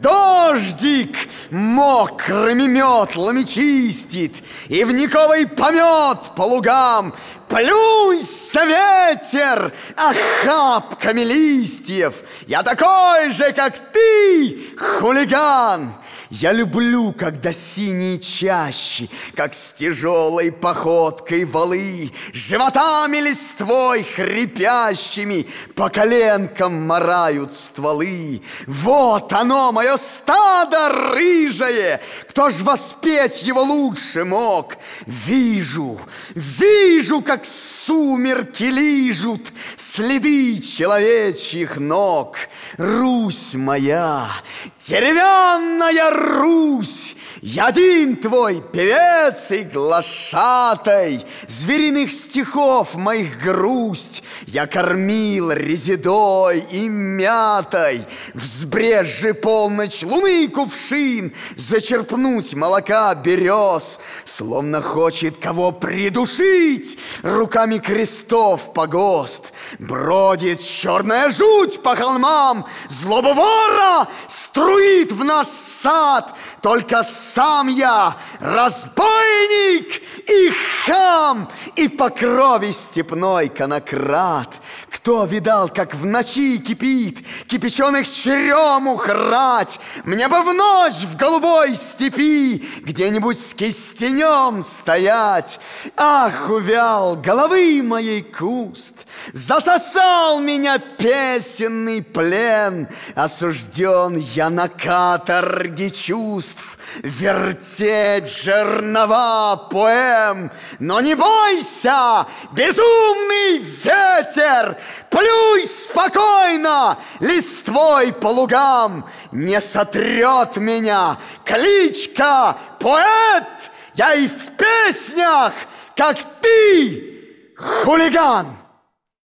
Дождик мокрыми метлами чистит И вниковый помет по лугам. Плюйся, ветер, охапками листьев. Я такой же, как ты, хулиган я люблю, когда синие чащи, Как с тяжелой походкой валы, Животами листвой хрипящими По коленкам морают стволы. Вот оно, мое стадо рыжее! Кто ж воспеть его лучше мог? Вижу, вижу, как сумерки лижут Следы человечьих ног. Русь моя, деревянная Русь, я один твой певец и глашатай, Звериных стихов моих грусть Я кормил резидой и мятой. Взбрежь полночь луны кувшин, Зачерпнуть молока берез, Словно хочет кого придушить Руками крестов погост. Бродит черная жуть по холмам, Злоба вора струит в наш сад, Только сам я разбойник и хам, и по крови степной конократ. Кто видал, как в ночи кипит кипяченых черемух рать? Мне бы в ночь в голубой степи где-нибудь с кистенем стоять. Ах, увял головы моей куст, засосал меня песенный плен, осужден я на каторге чувств вертеть жернова поэм. Но не бойся, безумный ветер, плюй спокойно листвой по лугам. Не сотрет меня кличка поэт, я и в песнях, как ты, хулиган.